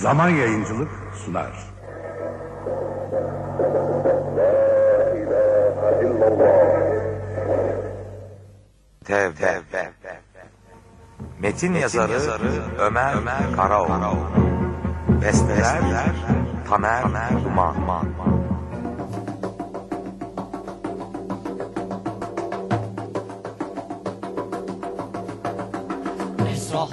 Zaman Yayıncılık sunar. Tev, Metin, yazarı, Ömer, Ömer Karaoğlu. Besteler, Tamer, Duman.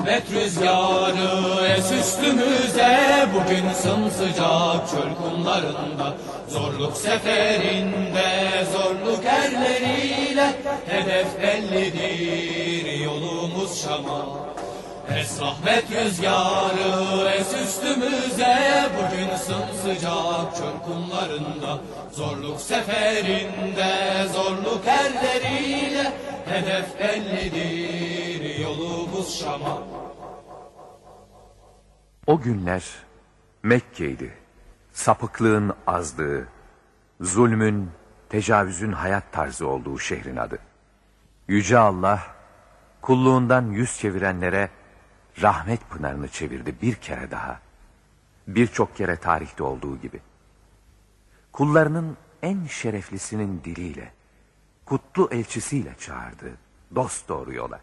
Rahmet rüzgarı es üstümüze Bugün sımsıcak çöl kumlarında. Zorluk seferinde zorluk erleriyle Hedef bellidir yolumuz Şam'a. Es rahmet rüzgarı es üstümüze Bugün sımsıcak çöl kumlarında. Zorluk seferinde zorluk erleriyle Hedef bellidir yolumuz Şam'a O günler Mekke'ydi. Sapıklığın azdığı, zulmün, tecavüzün hayat tarzı olduğu şehrin adı. Yüce Allah, kulluğundan yüz çevirenlere rahmet pınarını çevirdi bir kere daha. Birçok kere tarihte olduğu gibi. Kullarının en şereflisinin diliyle, kutlu elçisiyle çağırdı dost doğru yola.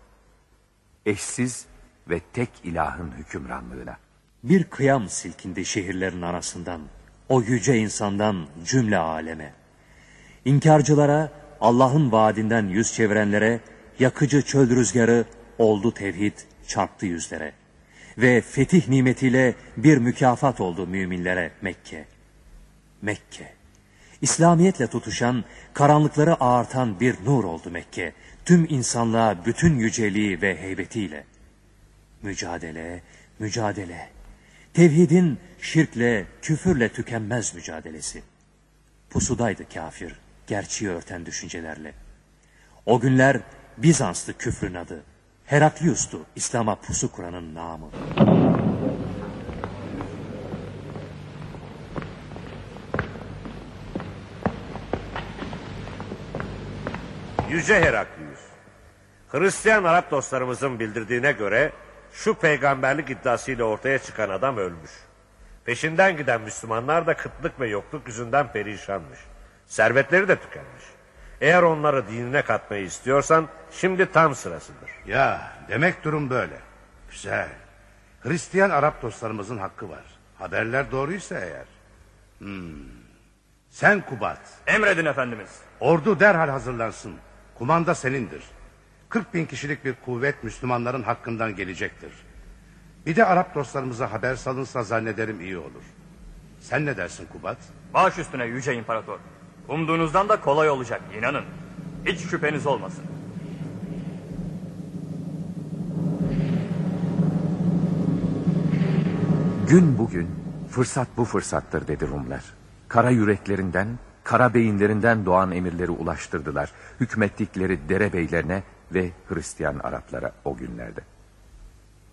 Eşsiz ve tek ilahın hükümranlığına. Bir kıyam silkindi şehirlerin arasından, o yüce insandan cümle aleme. İnkarcılara, Allah'ın vaadinden yüz çevirenlere, yakıcı çöl rüzgarı oldu tevhid, çarptı yüzlere. Ve fetih nimetiyle bir mükafat oldu müminlere Mekke. Mekke. İslamiyetle tutuşan, karanlıkları ağartan bir nur oldu Mekke. Tüm insanlığa bütün yüceliği ve heybetiyle. Mücadele, mücadele. Tevhidin şirkle, küfürle tükenmez mücadelesi. Pusudaydı kafir, gerçeği örten düşüncelerle. O günler Bizanslı küfrün adı. Heraklius'tu İslam'a pusu kuranın namı. Yüce Heraklius. Hristiyan Arap dostlarımızın bildirdiğine göre şu peygamberlik iddiasıyla ortaya çıkan adam ölmüş. Peşinden giden Müslümanlar da kıtlık ve yokluk yüzünden perişanmış. Servetleri de tükenmiş. Eğer onları dinine katmayı istiyorsan şimdi tam sırasıdır. Ya demek durum böyle. Güzel. Hristiyan Arap dostlarımızın hakkı var. Haberler doğruysa eğer. Hmm. Sen Kubat. Emredin efendimiz. Ordu derhal hazırlansın. Kumanda senindir. 40 bin kişilik bir kuvvet Müslümanların hakkından gelecektir. Bir de Arap dostlarımıza haber salınsa zannederim iyi olur. Sen ne dersin Kubat? Baş üstüne yüce imparator. Umduğunuzdan da kolay olacak inanın. Hiç şüpheniz olmasın. Gün bugün, fırsat bu fırsattır dedi Rumlar. Kara yüreklerinden, kara beyinlerinden doğan emirleri ulaştırdılar. Hükmettikleri derebeylerine ve Hristiyan Araplara o günlerde.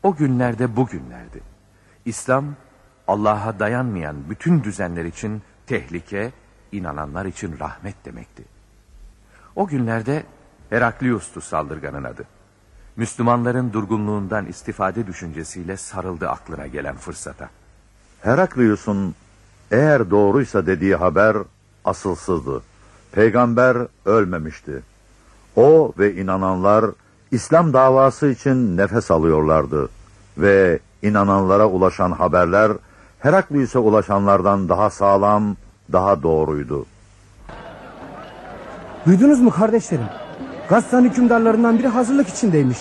O günlerde bugünlerdi. İslam, Allah'a dayanmayan bütün düzenler için tehlike, inananlar için rahmet demekti. O günlerde Heraklius'tu saldırganın adı. Müslümanların durgunluğundan istifade düşüncesiyle sarıldı aklına gelen fırsata. Heraklius'un eğer doğruysa dediği haber asılsızdı. Peygamber ölmemişti. O ve inananlar İslam davası için nefes alıyorlardı. Ve inananlara ulaşan haberler Heraklius'e ulaşanlardan daha sağlam, daha doğruydu. Duydunuz mu kardeşlerim? Gassan hükümdarlarından biri hazırlık içindeymiş.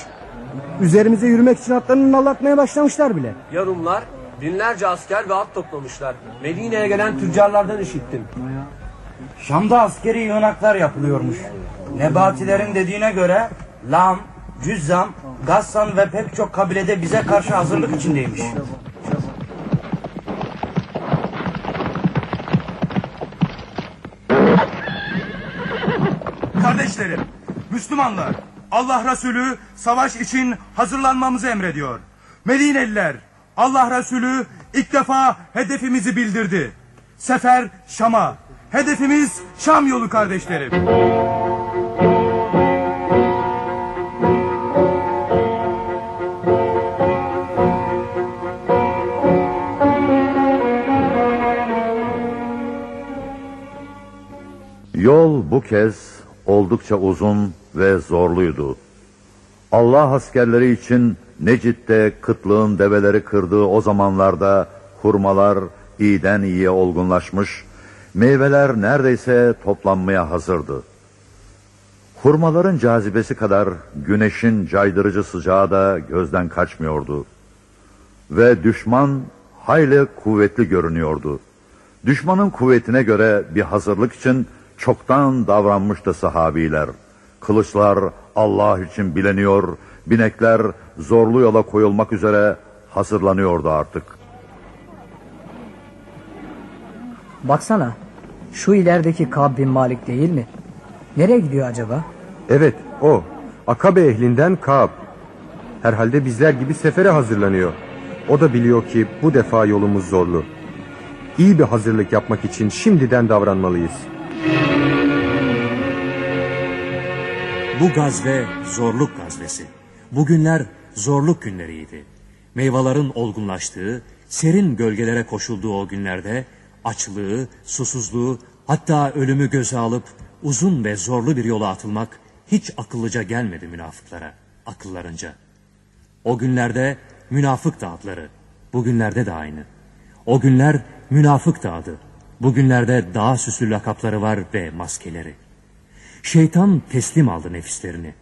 Üzerimize yürümek için atlarını nallatmaya başlamışlar bile. Yarumlar binlerce asker ve at toplamışlar. Medine'ye gelen tüccarlardan işittim. Şam'da askeri yığınaklar yapılıyormuş. Nebatilerin dediğine göre Lam, Cüzzam, Gassan ve pek çok kabilede bize karşı hazırlık içindeymiş. Kardeşlerim, Müslümanlar, Allah Resulü savaş için hazırlanmamızı emrediyor. Medineliler, Allah Resulü ilk defa hedefimizi bildirdi. Sefer Şam'a. Hedefimiz Şam yolu kardeşlerim. Kez oldukça uzun ve zorluydu. Allah askerleri için Necit'te kıtlığın develeri kırdığı o zamanlarda hurmalar iyiden iyiye olgunlaşmış, meyveler neredeyse toplanmaya hazırdı. Hurmaların cazibesi kadar güneşin caydırıcı sıcağı da gözden kaçmıyordu. Ve düşman hayli kuvvetli görünüyordu. Düşmanın kuvvetine göre bir hazırlık için çoktan davranmıştı sahabiler. Kılıçlar Allah için bileniyor, binekler zorlu yola koyulmak üzere hazırlanıyordu artık. Baksana. Şu ilerideki Kab bin Malik değil mi? Nereye gidiyor acaba? Evet o. Akabe ehlinden Kaab. Herhalde bizler gibi sefere hazırlanıyor. O da biliyor ki bu defa yolumuz zorlu. İyi bir hazırlık yapmak için şimdiden davranmalıyız. Bu gazve zorluk gazvesi. Bugünler zorluk günleriydi. Meyvelerin olgunlaştığı, serin gölgelere koşulduğu o günlerde açlığı, susuzluğu, hatta ölümü göze alıp uzun ve zorlu bir yola atılmak hiç akıllıca gelmedi münafıklara, akıllarınca. O günlerde münafık da bugünlerde de aynı. O günler münafık da bugünlerde daha süslü lakapları var ve maskeleri. Şeytan teslim aldı nefislerini.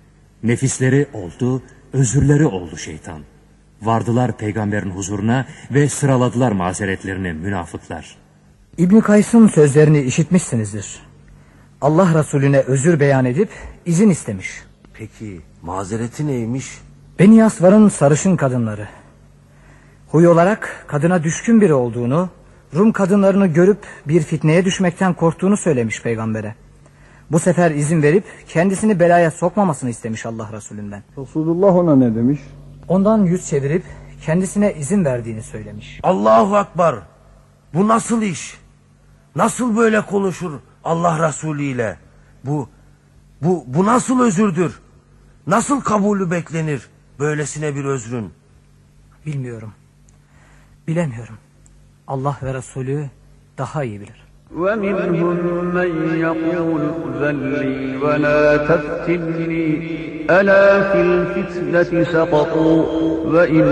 Nefisleri oldu, özürleri oldu şeytan. Vardılar peygamberin huzuruna ve sıraladılar mazeretlerini münafıklar. İbn Kays'ın sözlerini işitmişsinizdir. Allah Resulüne özür beyan edip izin istemiş. Peki mazereti neymiş? Beni Yasvar'ın sarışın kadınları. Huy olarak kadına düşkün biri olduğunu, Rum kadınlarını görüp bir fitneye düşmekten korktuğunu söylemiş peygambere. Bu sefer izin verip kendisini belaya sokmamasını istemiş Allah Resulünden. Resulullah ona ne demiş? Ondan yüz çevirip kendisine izin verdiğini söylemiş. Allahu Akbar. Bu nasıl iş? Nasıl böyle konuşur Allah Resulü ile? Bu, bu, bu nasıl özürdür? Nasıl kabulü beklenir böylesine bir özrün? Bilmiyorum. Bilemiyorum. Allah ve Resulü daha iyi bilir. ومنهم من يقول ائذن لي ولا تفتني ألا في الفتنة سقطوا وإن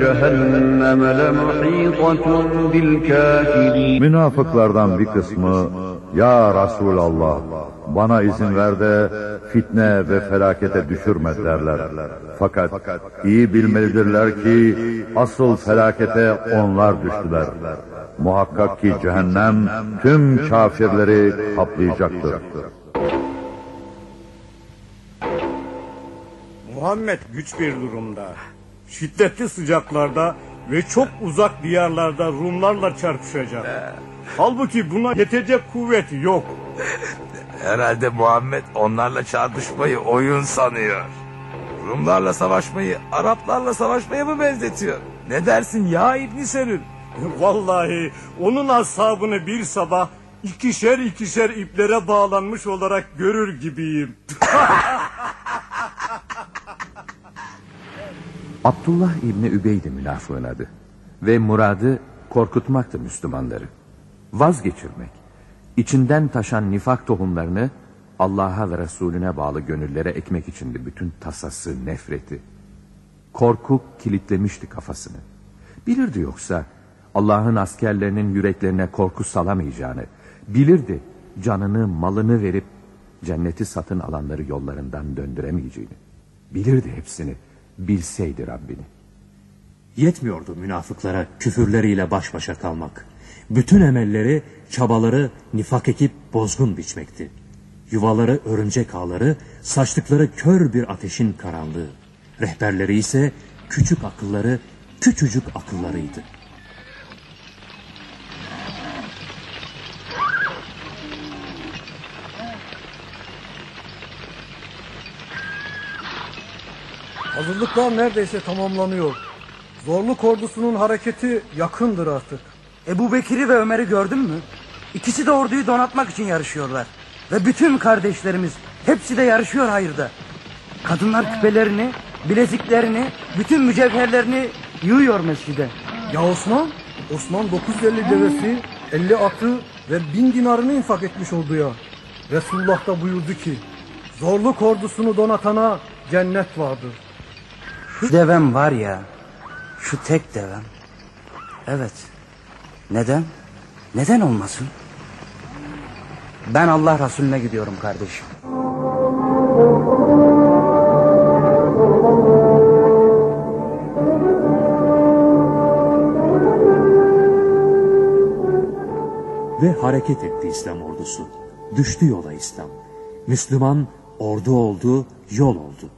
جهنم لمحيطة بالكافرين Münafıklardan bir kısmı Ya Resulallah bana izin ver de fitne ve felakete düşürme derler. Fakat iyi bilmelidirler ki asıl felakete onlar düştüler. Muhakkak ki cehennem tüm kafirleri kaplayacaktır. Muhammed güç bir durumda. Şiddetli sıcaklarda ve çok uzak diyarlarda Rumlarla çarpışacak. Halbuki buna yetecek kuvvet yok. Herhalde Muhammed onlarla çarpışmayı oyun sanıyor. Rumlarla savaşmayı Araplarla savaşmaya mı benzetiyor? Ne dersin ya İbn Serül? Vallahi onun ashabını bir sabah ikişer ikişer iplere bağlanmış olarak görür gibiyim. Abdullah İbni Übeydi münafığın adı. Ve muradı korkutmaktı Müslümanları. Vazgeçirmek. İçinden taşan nifak tohumlarını Allah'a ve Resulüne bağlı gönüllere ekmek içindi bütün tasası, nefreti. Korku kilitlemişti kafasını. Bilirdi yoksa Allah'ın askerlerinin yüreklerine korku salamayacağını. Bilirdi canını, malını verip cenneti satın alanları yollarından döndüremeyeceğini. Bilirdi hepsini. Bilseydi Rabbini. Yetmiyordu münafıklara küfürleriyle baş başa kalmak. Bütün emelleri, çabaları nifak ekip bozgun biçmekti. Yuvaları örümcek ağları, saçtıkları kör bir ateşin karanlığı. Rehberleri ise küçük akılları, küçücük akıllarıydı. Hazırlıklar neredeyse tamamlanıyor. Zorluk ordusunun hareketi yakındır artık. Ebu Bekir'i ve Ömer'i gördün mü? İkisi de orduyu donatmak için yarışıyorlar. Ve bütün kardeşlerimiz hepsi de yarışıyor hayırda. Kadınlar küpelerini, bileziklerini, bütün mücevherlerini yığıyor mescide. Ya Osman? Osman 950 devesi, 50 atı ve 1000 dinarını infak etmiş orduya. Resulullah da buyurdu ki zorluk ordusunu donatana cennet vardır. Şu devem var ya, şu tek devem. Evet. Neden? Neden olmasın? Ben Allah Resulüne gidiyorum kardeşim. Ve hareket etti İslam ordusu. Düştü yola İslam. Müslüman ordu oldu, yol oldu.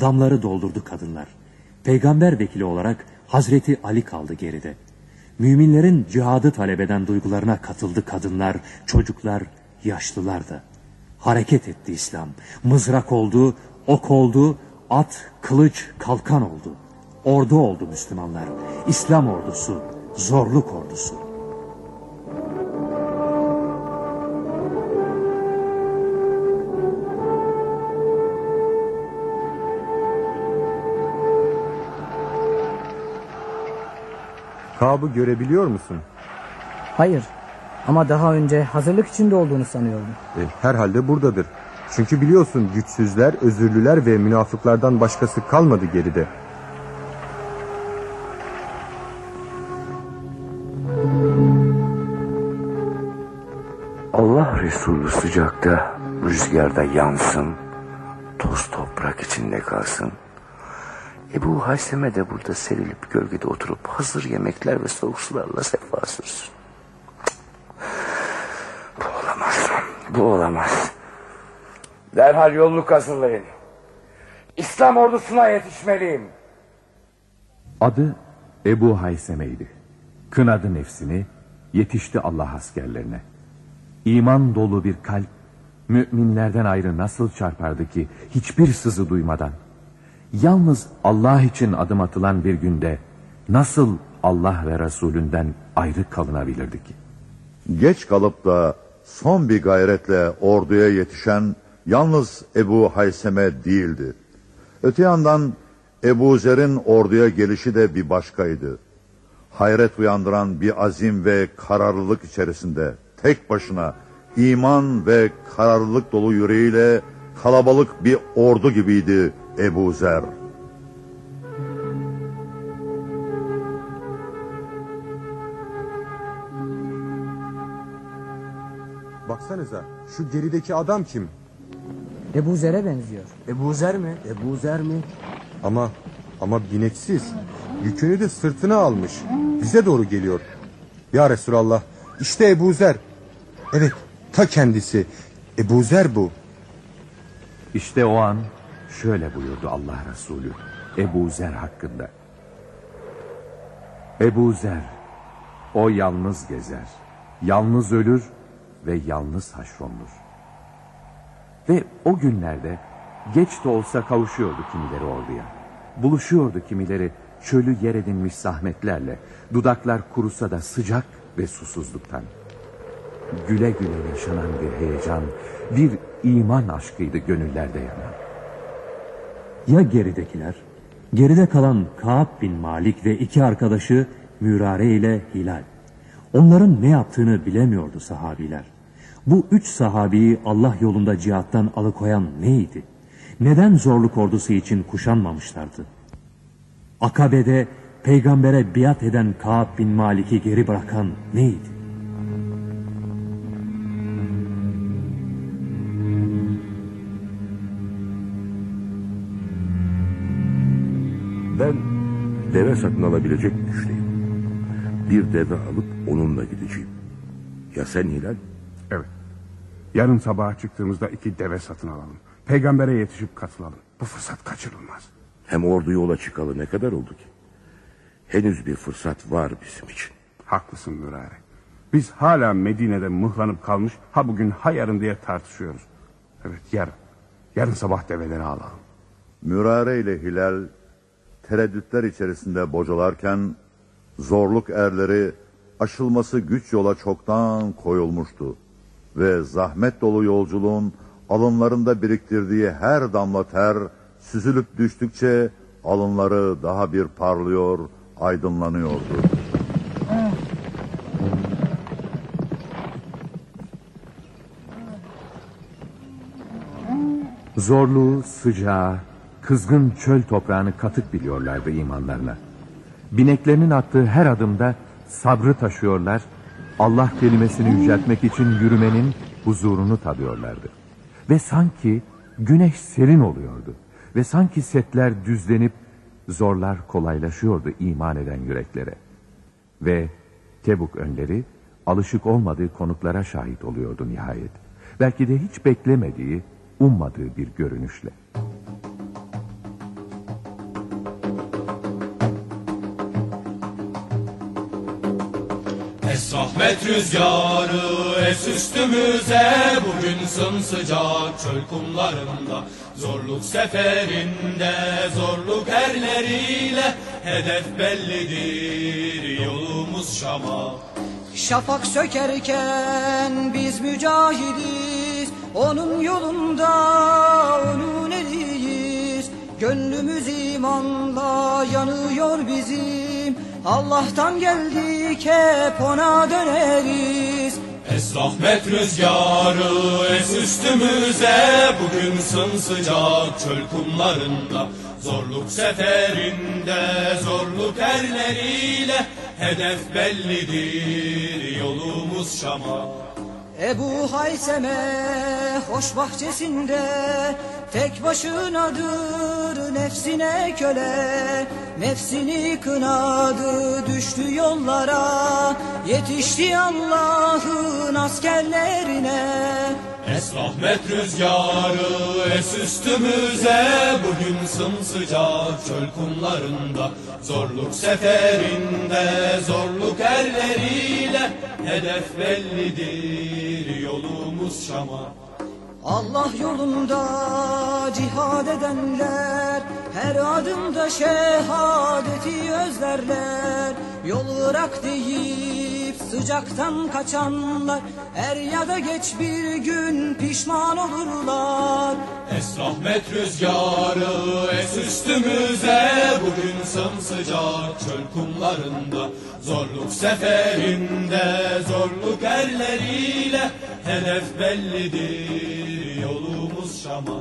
Damları doldurdu kadınlar. Peygamber vekili olarak Hazreti Ali kaldı geride. Müminlerin cihadı talep eden duygularına katıldı kadınlar, çocuklar, yaşlılar da. Hareket etti İslam. Mızrak oldu, ok oldu, at, kılıç, kalkan oldu. Ordu oldu Müslümanlar. İslam ordusu, zorluk ordusu. Kabı görebiliyor musun? Hayır ama daha önce hazırlık içinde olduğunu sanıyordum. E, herhalde buradadır. Çünkü biliyorsun güçsüzler, özürlüler ve münafıklardan başkası kalmadı geride. Allah Resulü sıcakta, rüzgarda yansın, toz toprak içinde kalsın. Ebu Hayseme de burada serilip gölgede oturup hazır yemekler ve soğuk sularla sefa sürsün. Bu olamaz, bu olamaz. Derhal yolluk hazırlayın. İslam ordusuna yetişmeliyim. Adı Ebu Hayseme'ydi. Kınadı nefsini, yetişti Allah askerlerine. İman dolu bir kalp, müminlerden ayrı nasıl çarpardı ki hiçbir sızı duymadan? Yalnız Allah için adım atılan bir günde nasıl Allah ve Resulünden ayrı kalınabilirdi ki? Geç kalıp da son bir gayretle orduya yetişen yalnız Ebu Hayseme değildi. Öte yandan Ebu Zer'in orduya gelişi de bir başkaydı. Hayret uyandıran bir azim ve kararlılık içerisinde tek başına iman ve kararlılık dolu yüreğiyle kalabalık bir ordu gibiydi Ebu Zer. Baksanıza şu gerideki adam kim? Ebu Zer'e benziyor. Ebu Zer mi? Ebu Zer mi? Ama ama bineksiz. Yükünü de sırtına almış. Bize doğru geliyor. Ya Resulallah işte Ebu Zer. Evet ta kendisi. Ebu Zer bu. İşte o an şöyle buyurdu Allah Resulü Ebu Zer hakkında. Ebu Zer, o yalnız gezer, yalnız ölür ve yalnız haşrolunur. Ve o günlerde geç de olsa kavuşuyordu kimileri orduya. Buluşuyordu kimileri çölü yer edinmiş zahmetlerle, dudaklar kurusa da sıcak ve susuzluktan. Güle güle yaşanan bir heyecan, bir iman aşkıydı gönüllerde yanan. Ya geridekiler? Geride kalan Kaab bin Malik ve iki arkadaşı Mürare ile Hilal. Onların ne yaptığını bilemiyordu sahabiler. Bu üç sahabiyi Allah yolunda cihattan alıkoyan neydi? Neden zorluk ordusu için kuşanmamışlardı? Akabe'de peygambere biat eden Kaab bin Malik'i geri bırakan neydi? Deve satın alabilecek güçteyim. Bir deve alıp onunla gideceğim. Ya sen Hilal? Evet. Yarın sabaha çıktığımızda iki deve satın alalım. Peygambere yetişip katılalım. Bu fırsat kaçırılmaz. Hem ordu yola çıkalı ne kadar oldu ki? Henüz bir fırsat var bizim için. Haklısın Mürare. Biz hala Medine'de mıhlanıp kalmış ha bugün ha yarın diye tartışıyoruz. Evet yarın. Yarın sabah develeri alalım. Mürare ile Hilal tereddütler içerisinde bocalarken zorluk erleri aşılması güç yola çoktan koyulmuştu ve zahmet dolu yolculuğun alınlarında biriktirdiği her damla ter süzülüp düştükçe alınları daha bir parlıyor, aydınlanıyordu. Zorluğu, sıcağı, kızgın çöl toprağını katık biliyorlardı imanlarına. Bineklerinin attığı her adımda sabrı taşıyorlar, Allah kelimesini yüceltmek için yürümenin huzurunu tadıyorlardı. Ve sanki güneş serin oluyordu. Ve sanki setler düzlenip zorlar kolaylaşıyordu iman eden yüreklere. Ve Tebuk önleri alışık olmadığı konuklara şahit oluyordu nihayet. Belki de hiç beklemediği, ummadığı bir görünüşle. Rüzgarı es üstümüze Bugün sımsıcak çöl kumlarında. Zorluk seferinde zorluk erleriyle Hedef bellidir yolumuz Şam'a. Şafak sökerken biz mücahidiz Onun yolunda onun eliyiz. Gönlümüz imanla yanıyor bizim Allah'tan geldik hep ona döneriz. Es rahmet rüzgarı es üstümüze Bugün sımsıcak çöl kumlarında. Zorluk seferinde zorluk erleriyle Hedef bellidir yolumuz Şam'a Ebu Hayseme hoş bahçesinde Tek başınadır nefsine köle Nefsini kınadı düştü yollara Yetişti Allah'ın askerlerine Es rahmet rüzgarı es üstümüze Bugün sımsıcak çöl kumlarında. Zorluk seferinde zorluk erleriyle Hedef bellidir yolumuz Şam'a. Allah yolunda cihad edenler Her adımda şehadeti özlerler. Yol Irak deyip sıcaktan kaçanlar Er ya da geç bir gün pişman olurlar. Es rahmet rüzgarı es üstümüze Bugün sımsıcak çöl kumlarında. Zorluk seferinde zorluk erleriyle Hedef bellidir yolumuz Şam'a.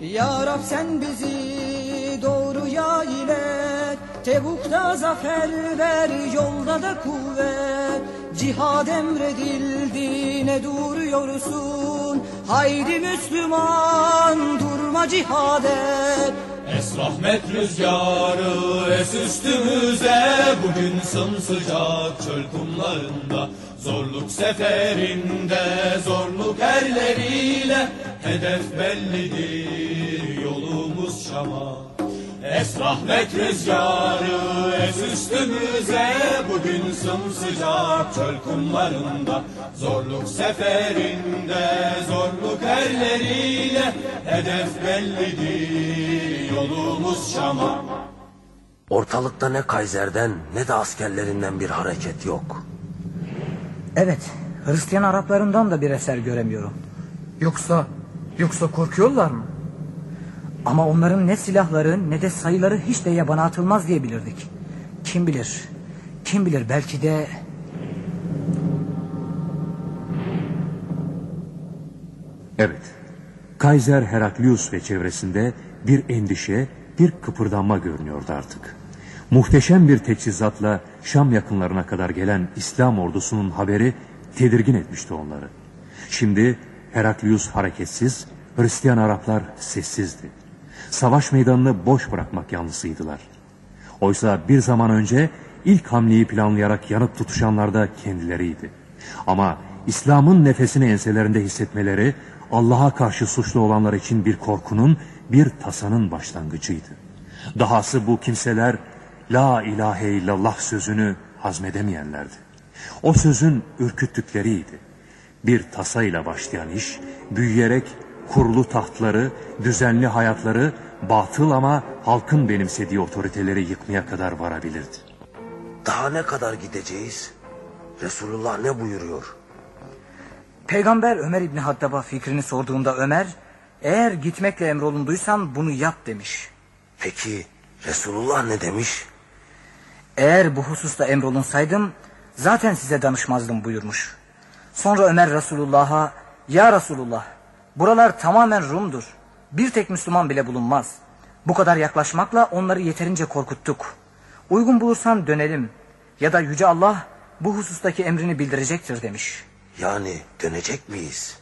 Ya Rab sen bizi doğruya ilet Tebuk'ta zafer ver yolda da kuvvet. Cihad emredildi ne duruyorsun? Haydi Müslüman durma cihad et Es rahmet rüzgarı es üstümüze Bugün sımsıcak çöl kumlarında. Zorluk seferinde zorluk erleriyle Hedef bellidir yolumuz Şam'a Es rahmet rüzgarı es üstümüze Bugün sımsıcak çöl kumlarında Zorluk seferinde zorluk erleriyle Hedef bellidir yolumuz Şam'a Ortalıkta ne Kaiser'den ne de askerlerinden bir hareket yok. Evet, Hristiyan Araplarından da bir eser göremiyorum. Yoksa, yoksa korkuyorlar mı? Ama onların ne silahları ne de sayıları hiç de yabana atılmaz diye bilirdik. Kim bilir, kim bilir belki de... Evet, Kaiser Heraklius ve çevresinde bir endişe, bir kıpırdanma görünüyordu artık. Muhteşem bir teçhizatla Şam yakınlarına kadar gelen İslam ordusunun haberi tedirgin etmişti onları. Şimdi Heraklius hareketsiz, Hristiyan Araplar sessizdi. Savaş meydanını boş bırakmak yanlısıydılar. Oysa bir zaman önce ilk hamleyi planlayarak yanıp tutuşanlar da kendileriydi. Ama İslam'ın nefesini enselerinde hissetmeleri Allah'a karşı suçlu olanlar için bir korkunun, bir tasanın başlangıcıydı. Dahası bu kimseler La ilahe illallah sözünü hazmedemeyenlerdi. O sözün ürküttükleriydi. Bir tasayla başlayan iş, büyüyerek kurulu tahtları, düzenli hayatları, batıl ama halkın benimsediği otoriteleri yıkmaya kadar varabilirdi. Daha ne kadar gideceğiz? Resulullah ne buyuruyor? Peygamber Ömer İbni Hattab'a fikrini sorduğunda Ömer, eğer gitmekle emrolunduysan bunu yap demiş. Peki Resulullah ne demiş? Eğer bu hususta emrolunsaydım zaten size danışmazdım buyurmuş. Sonra Ömer Resulullah'a ya Resulullah buralar tamamen Rum'dur. bir tek Müslüman bile bulunmaz. Bu kadar yaklaşmakla onları yeterince korkuttuk. Uygun bulursan dönelim. Ya da Yüce Allah bu husustaki emrini bildirecektir demiş. Yani dönecek miyiz?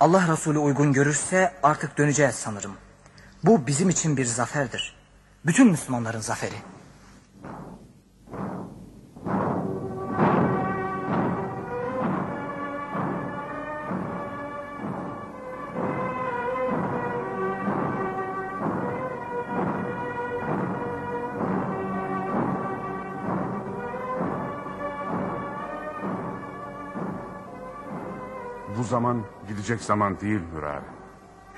Allah Resulü uygun görürse artık döneceğiz sanırım. Bu bizim için bir zaferdir. Bütün Müslümanların zaferi. Bu zaman gidecek zaman değil Hürari.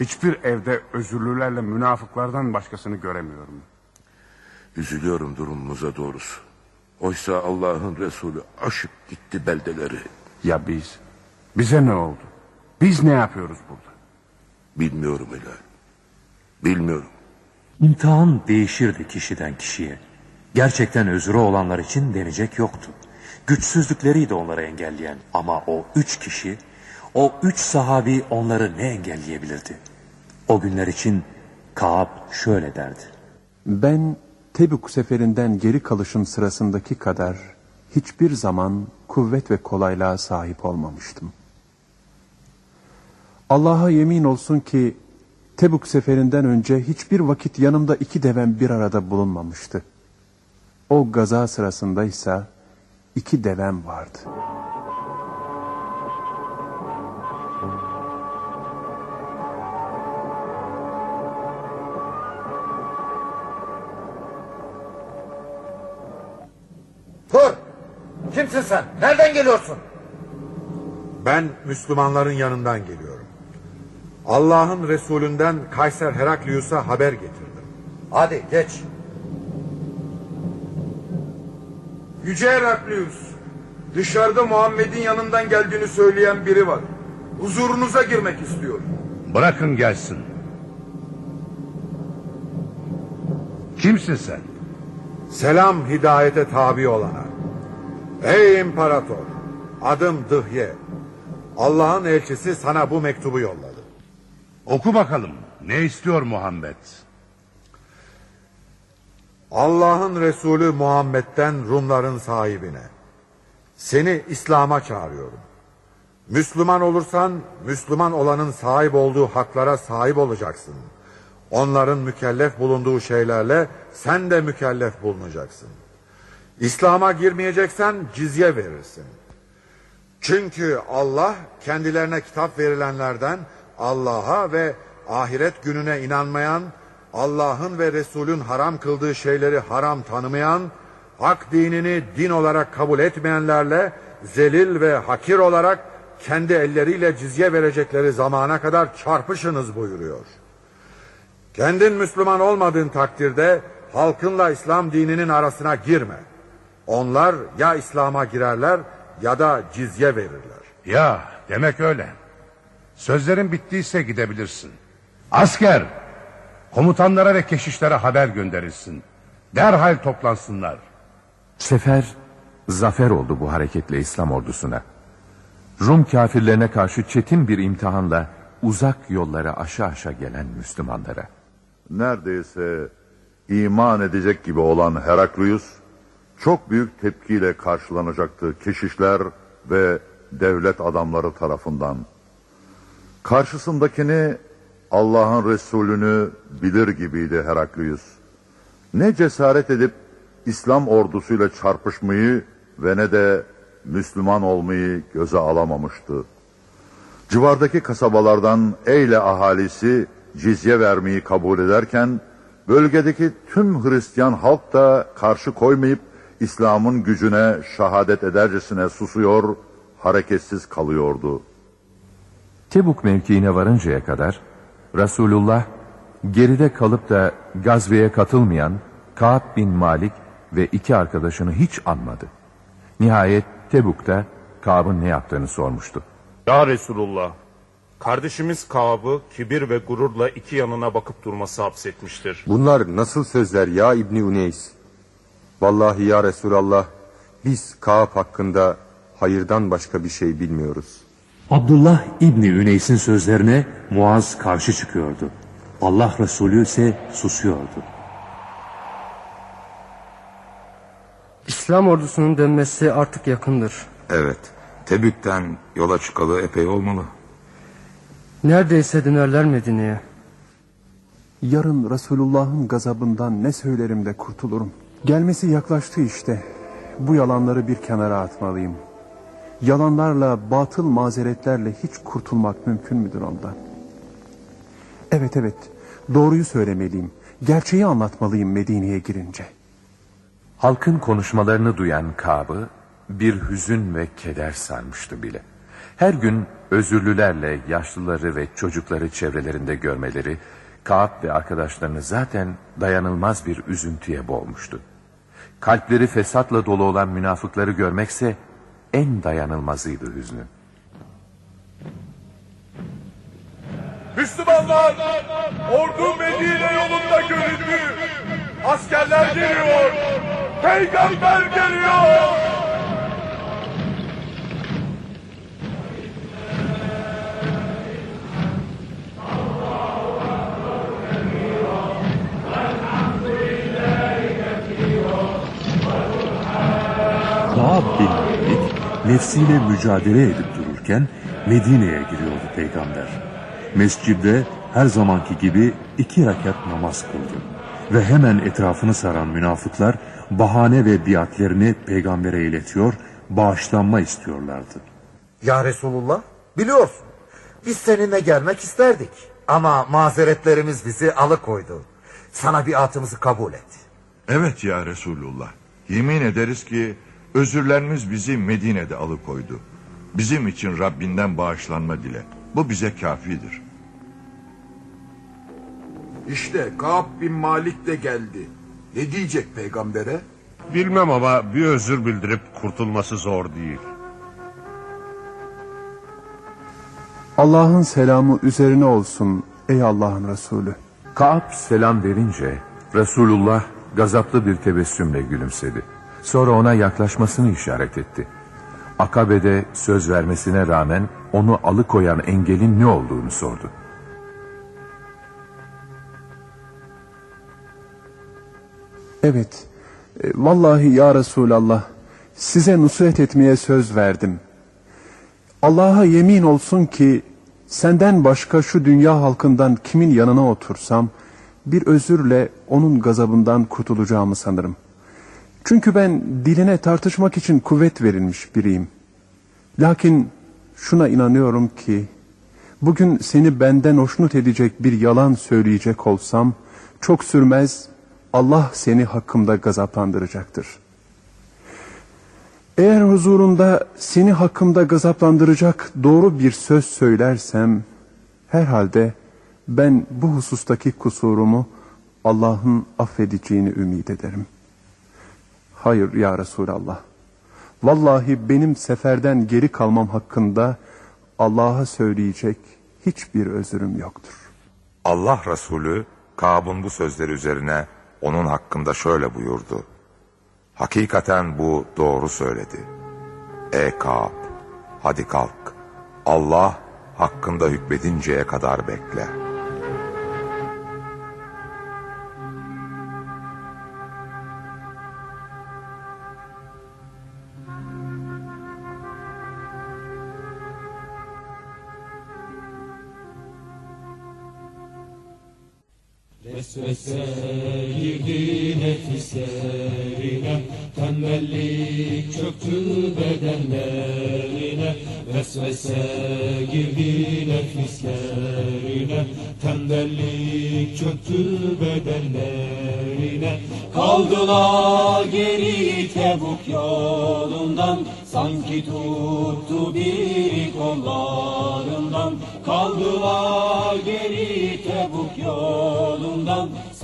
Hiçbir evde özürlülerle münafıklardan başkasını göremiyorum. Üzülüyorum durumumuza doğrusu. Oysa Allah'ın Resulü aşıp gitti beldeleri. Ya biz? Bize ne oldu? Biz ne yapıyoruz burada? Bilmiyorum Hilal. Bilmiyorum. İmtihan değişirdi kişiden kişiye. Gerçekten özrü olanlar için denecek yoktu. Güçsüzlükleriydi onları engelleyen. Ama o üç kişi, o üç sahabi onları ne engelleyebilirdi? O günler için Kaab şöyle derdi. Ben Tebük seferinden geri kalışım sırasındaki kadar hiçbir zaman kuvvet ve kolaylığa sahip olmamıştım. Allah'a yemin olsun ki Tebük seferinden önce hiçbir vakit yanımda iki devem bir arada bulunmamıştı. O gaza sırasında ise iki devem vardı. Dur! Kimsin sen? Nereden geliyorsun? Ben Müslümanların yanından geliyorum. Allah'ın Resulünden Kayser Heraklius'a haber getirdim. Hadi geç. Yüce Heraklius, dışarıda Muhammed'in yanından geldiğini söyleyen biri var. Huzurunuza girmek istiyor. Bırakın gelsin. Kimsin sen? Selam hidayete tabi olana. Ey imparator, adım Dıhye. Allah'ın elçisi sana bu mektubu yolladı. Oku bakalım. Ne istiyor Muhammed? Allah'ın Resulü Muhammed'den Rumların sahibine. Seni İslam'a çağırıyorum. Müslüman olursan Müslüman olanın sahip olduğu haklara sahip olacaksın. Onların mükellef bulunduğu şeylerle sen de mükellef bulunacaksın. İslam'a girmeyeceksen cizye verirsin. Çünkü Allah kendilerine kitap verilenlerden Allah'a ve ahiret gününe inanmayan, Allah'ın ve Resul'ün haram kıldığı şeyleri haram tanımayan, hak dinini din olarak kabul etmeyenlerle zelil ve hakir olarak kendi elleriyle cizye verecekleri zamana kadar çarpışınız buyuruyor. Kendin Müslüman olmadığın takdirde halkınla İslam dininin arasına girme. Onlar ya İslam'a girerler ya da cizye verirler. Ya demek öyle. Sözlerin bittiyse gidebilirsin. Asker! Komutanlara ve keşişlere haber gönderilsin. Derhal toplansınlar. Sefer, zafer oldu bu hareketle İslam ordusuna. Rum kafirlerine karşı çetin bir imtihanla uzak yollara aşa aşa gelen Müslümanlara. Neredeyse iman edecek gibi olan Heraklius, çok büyük tepkiyle karşılanacaktı keşişler ve devlet adamları tarafından. Karşısındakini Allah'ın Resulünü bilir gibiydi Heraklius. Ne cesaret edip İslam ordusuyla çarpışmayı ve ne de Müslüman olmayı göze alamamıştı. Civardaki kasabalardan Eyle ahalisi cizye vermeyi kabul ederken, bölgedeki tüm Hristiyan halk da karşı koymayıp İslam'ın gücüne şahadet edercesine susuyor, hareketsiz kalıyordu. Tebuk mevkiine varıncaya kadar Resulullah geride kalıp da gazveye katılmayan Ka'b bin Malik ve iki arkadaşını hiç anmadı. Nihayet Tebuk'ta Ka'b'ın ne yaptığını sormuştu. Ya Resulullah, kardeşimiz Kaab'ı kibir ve gururla iki yanına bakıp durması hapsetmiştir. Bunlar nasıl sözler ya İbni Uneys? Vallahi ya Resulallah biz Kaab hakkında hayırdan başka bir şey bilmiyoruz. Abdullah İbni Üneys'in sözlerine Muaz karşı çıkıyordu. Allah Resulü ise susuyordu. İslam ordusunun dönmesi artık yakındır. Evet. Tebük'ten yola çıkalı epey olmalı. Neredeyse dönerler Medine'ye. Yarın Resulullah'ın gazabından ne söylerim de kurtulurum. Gelmesi yaklaştı işte. Bu yalanları bir kenara atmalıyım. Yalanlarla, batıl mazeretlerle hiç kurtulmak mümkün müdür ondan? Evet evet, doğruyu söylemeliyim. Gerçeği anlatmalıyım Medine'ye girince. Halkın konuşmalarını duyan Kab'ı bir hüzün ve keder sarmıştı bile. Her gün özürlülerle yaşlıları ve çocukları çevrelerinde görmeleri Ka'b ve arkadaşlarını zaten dayanılmaz bir üzüntüye boğmuştu. Kalpleri fesatla dolu olan münafıkları görmekse en dayanılmazıydı hüznü. Müslümanlar ordu Medine yolunda göründü. Askerler geliyor. Peygamber geliyor. Kaab bin Malik nefsiyle mücadele edip dururken Medine'ye giriyordu peygamber. Mescidde her zamanki gibi iki rekat namaz kıldı. Ve hemen etrafını saran münafıklar bahane ve biatlerini peygambere iletiyor, bağışlanma istiyorlardı. Ya Resulullah biliyorsun biz seninle gelmek isterdik. Ama mazeretlerimiz bizi alıkoydu. Sana biatımızı kabul et. Evet ya Resulullah. Yemin ederiz ki özürlerimiz bizi Medine'de alıkoydu. Bizim için Rabbinden bağışlanma dile. Bu bize kafidir. İşte Kaab bin Malik de geldi. Ne diyecek peygambere? Bilmem ama bir özür bildirip kurtulması zor değil. Allah'ın selamı üzerine olsun ey Allah'ın Resulü. Kaab selam verince Resulullah gazaplı bir tebessümle gülümsedi. Sonra ona yaklaşmasını işaret etti. Akabe'de söz vermesine rağmen onu alıkoyan engelin ne olduğunu sordu. Evet, e, vallahi ya Resulallah size nusret etmeye söz verdim. Allah'a yemin olsun ki senden başka şu dünya halkından kimin yanına otursam bir özürle onun gazabından kurtulacağımı sanırım. Çünkü ben diline tartışmak için kuvvet verilmiş biriyim. Lakin şuna inanıyorum ki bugün seni benden hoşnut edecek bir yalan söyleyecek olsam çok sürmez Allah seni hakkımda gazaplandıracaktır. Eğer huzurunda seni hakkımda gazaplandıracak doğru bir söz söylersem herhalde ben bu husustaki kusurumu Allah'ın affedeceğini ümit ederim. Hayır ya Resulallah. Vallahi benim seferden geri kalmam hakkında Allah'a söyleyecek hiçbir özürüm yoktur. Allah Resulü Kaab'ın bu sözleri üzerine onun hakkında şöyle buyurdu. Hakikaten bu doğru söyledi. Ey Kaab, hadi kalk. Allah hakkında hükmedinceye kadar bekle. Vesvese girdi nefislerine Tembellik çöktü bedenlerine. Vesvese girdi nefislerine Tembellik çöktü bedenlerine. Kaldılar geri Tebuk yolundan. Sanki tuttu bir kollarından. Kaldılar geri Tebuk yolundan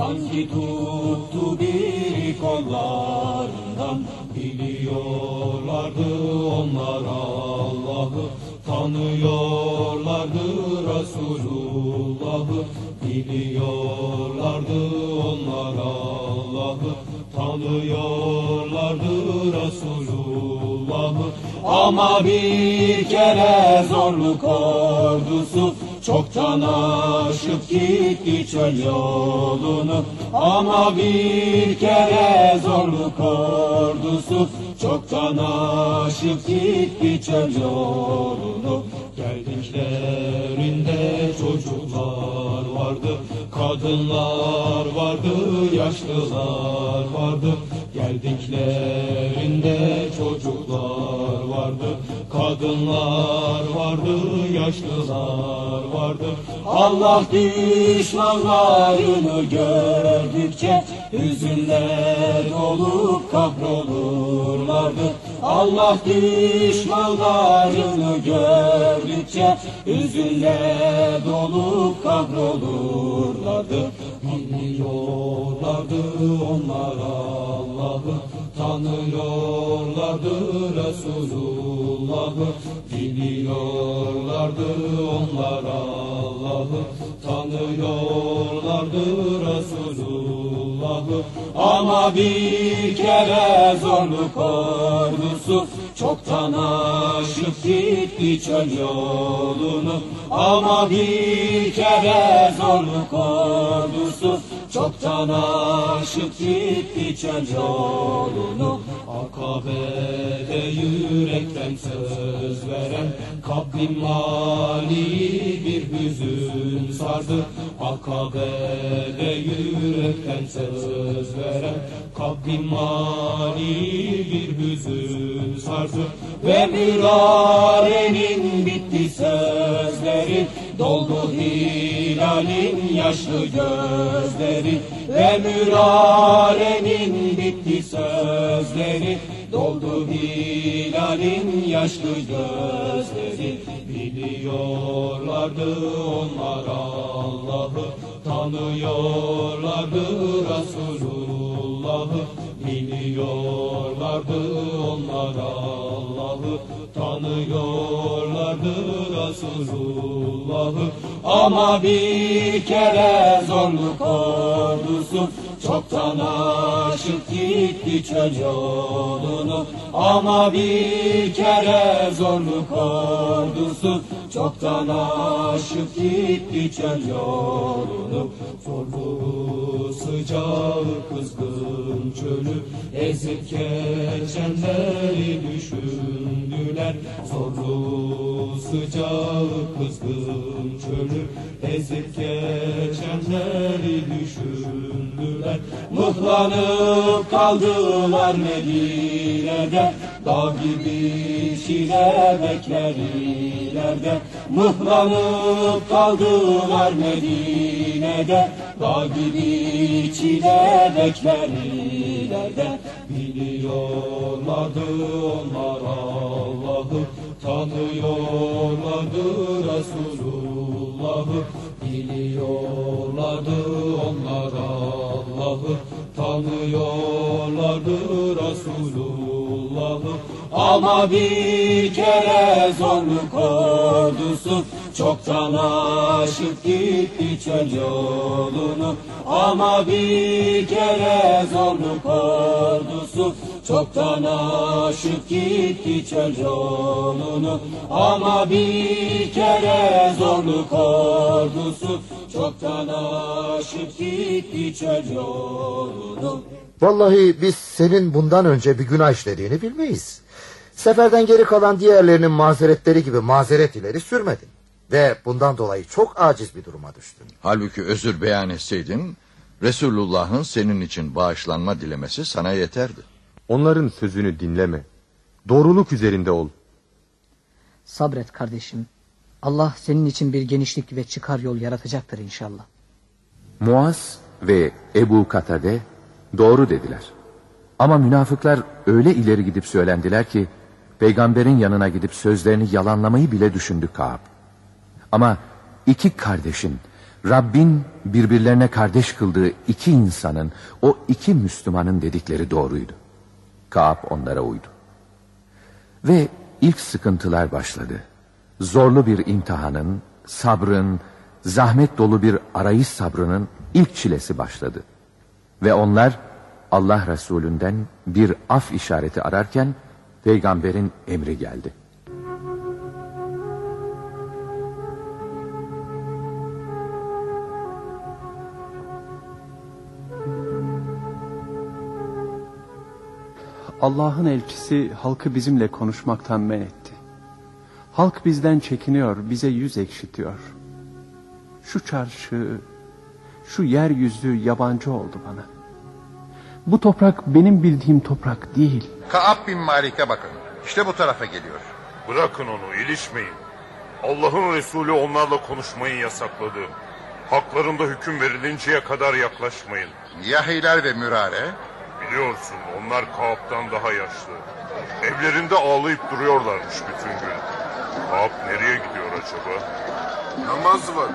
Sanki tuttu bir kollarından Biliyorlardı onlar Allah'ı. Tanıyorlardı Resulullah'ı Biliyorlardı onlar Allah'ı. Tanıyorlardı Resulullah'ı. Ama bir kere zorluk ordusu Çoktan aşıp gitti çöl yolunu. Ama bir kere zorluk ordusu. Çoktan aşıp gitti çöl yolunu. Geldiklerinde çocuklar vardı Kadınlar vardı, yaşlılar vardı. Geldiklerinde çocuklar vardı Kadınlar vardı, yaşlılar vardı Allah düşmanlarını gördükçe Hüzünle dolup kahrolurlardı. Allah düşmanlarını gördükçe Hüzünle dolup kahrolurlardı. Biliyorlardı onlar Allah'ı Tanıyorlardı Resulullah'ı Biliyorlardı onlar Allah'ı. Tanıyorlardı Resulullah'ı. Ama bir kere zorluk ordusu Çoktan aşıp gitti çöl yolunu. Ama bir kere zorluk ordusu Çoktan aşıp gitti çöl yolunu Akabe'de yürekten söz veren Kabrim mali bir hüzün sardı. Akabe'de yürekten söz veren Kabrim mali bir hüzün sardı. Ve mürarenin bitti sözleri Doldu hilalin yaşlı gözleri Ve mürarenin bitti sözleri. Doldu hilalin yaşlı gözleri Biliyorlardı onlar Allah'ı Tanıyorlardı Resulullah'ı Biliyorlardı onlar Allah'ı Tanıyorlardı Resulullah'ı. Ama bir kere zorluk ordusu Çoktan aşıp gitti çöl Ama bir kere zorluk ordusu. Çoktan aşıp gitti çöl yolunu. Zorlu sıcağı kızgın çölü. Ezip geçenleri düşündüler Zorlu sıcağı kızgın çölü Ezip geçenleri düşündüler. Mıhlanıp kaldılar Medine'de Dağ gibi çile bekler ileride Mıhlanıp kaldılar Medine'de Dağ gibi çile bekler ileride Biliyorlardı onlar Allah'ı Tanıyorlardı Resulullah'ı Biliyorlardı onlar Allah'ı Tanıyorlardı Resulullah'ı Ama bir kere zorluk ordusu Çoktan aşıp gitti çöl yolunu. Ama bir kere zorluk ordusu Çoktan aşıp gitti çöl yolunu. Ama bir kere zorluk ordusu Çoktan aşıp gitti çöl yolunu Vallahi biz senin bundan önce bir günah işlediğini bilmeyiz. Seferden geri kalan diğerlerinin mazeretleri gibi mazeret ileri sürmedin. Ve bundan dolayı çok aciz bir duruma düştün. Halbuki özür beyan etseydin Resulullah'ın senin için bağışlanma dilemesi sana yeterdi. Onların sözünü dinleme. Doğruluk üzerinde ol. Sabret kardeşim. Allah senin için bir genişlik ve çıkar yol yaratacaktır inşallah. Muaz ve Ebu Katade doğru dediler. Ama münafıklar öyle ileri gidip söylendiler ki peygamberin yanına gidip sözlerini yalanlamayı bile düşündü Kaab. Ama iki kardeşin Rabbin birbirlerine kardeş kıldığı iki insanın o iki Müslümanın dedikleri doğruydu. Kaab onlara uydu. Ve ilk sıkıntılar başladı. Zorlu bir imtihanın, sabrın, zahmet dolu bir arayış sabrının ilk çilesi başladı. Ve onlar Allah Resulünden bir af işareti ararken Peygamberin emri geldi. Allah'ın elçisi halkı bizimle konuşmaktan men etti. Halk bizden çekiniyor, bize yüz ekşitiyor. Şu çarşı, şu yeryüzü yabancı oldu bana. Bu toprak benim bildiğim toprak değil. Kaab bin Malik'e bakın. İşte bu tarafa geliyor. Bırakın onu ilişmeyin. Allah'ın Resulü onlarla konuşmayı yasakladı. Haklarında hüküm verilinceye kadar yaklaşmayın. Yahiler ve Mürare? Biliyorsun onlar Kaab'dan daha yaşlı. Evlerinde ağlayıp duruyorlarmış bütün gün. Kaab nereye gidiyor acaba? Namaz var.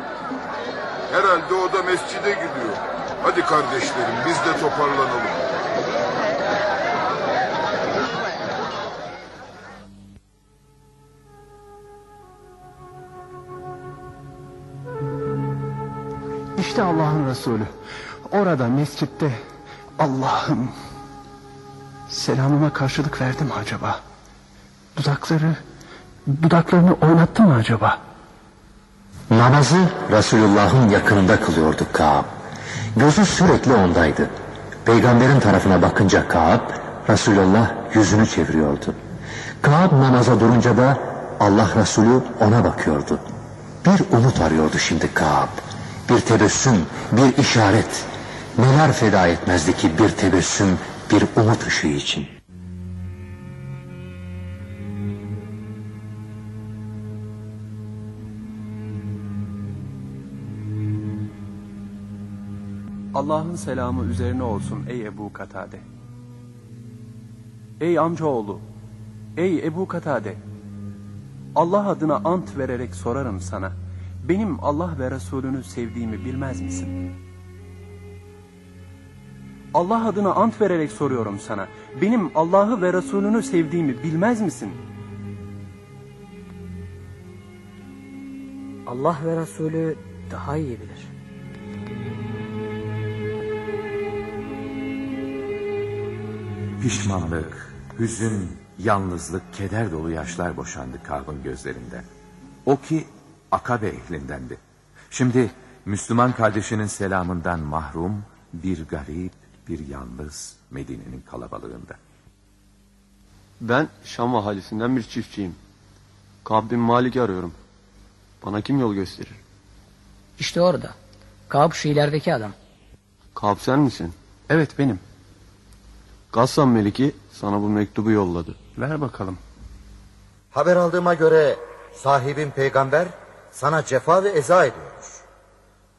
Herhalde o da mescide gidiyor. Hadi kardeşlerim biz de toparlanalım. İşte Allah'ın Resulü. Orada mescitte Allah'ım selamıma karşılık verdi mi acaba? Dudakları dudaklarını oynattı mı acaba? Namazı Resulullah'ın yakınında kılıyordu Kaab. Gözü sürekli ondaydı. Peygamberin tarafına bakınca Kaab, Resulullah yüzünü çeviriyordu. Kaab namaza durunca da Allah Resulü ona bakıyordu. Bir umut arıyordu şimdi Kaab. Bir tebessüm, bir işaret. Neler feda etmezdi ki bir tebessüm, bir umut ışığı için. Allah'ın selamı üzerine olsun ey Ebu Katade. Ey amcaoğlu, ey Ebu Katade. Allah adına ant vererek sorarım sana. Benim Allah ve Resulünü sevdiğimi bilmez misin? Allah adına ant vererek soruyorum sana. Benim Allah'ı ve Resulünü sevdiğimi bilmez misin? Allah ve Resulü daha iyi bilir. Pişmanlık, hüzün, yalnızlık, keder dolu yaşlar boşandı Kâb'ın gözlerinden. O ki Akabe ehlindendi. Şimdi Müslüman kardeşinin selamından mahrum bir garip, bir yalnız Medine'nin kalabalığında. Ben Şam ahalisinden bir çiftçiyim. Kab bin Malik'i arıyorum. Bana kim yol gösterir? İşte orada. Kaab şu ilerideki adam. Kab sen misin? Evet benim. Gassan Meliki sana bu mektubu yolladı. Ver bakalım. Haber aldığıma göre sahibin peygamber sana cefa ve eza ediyormuş.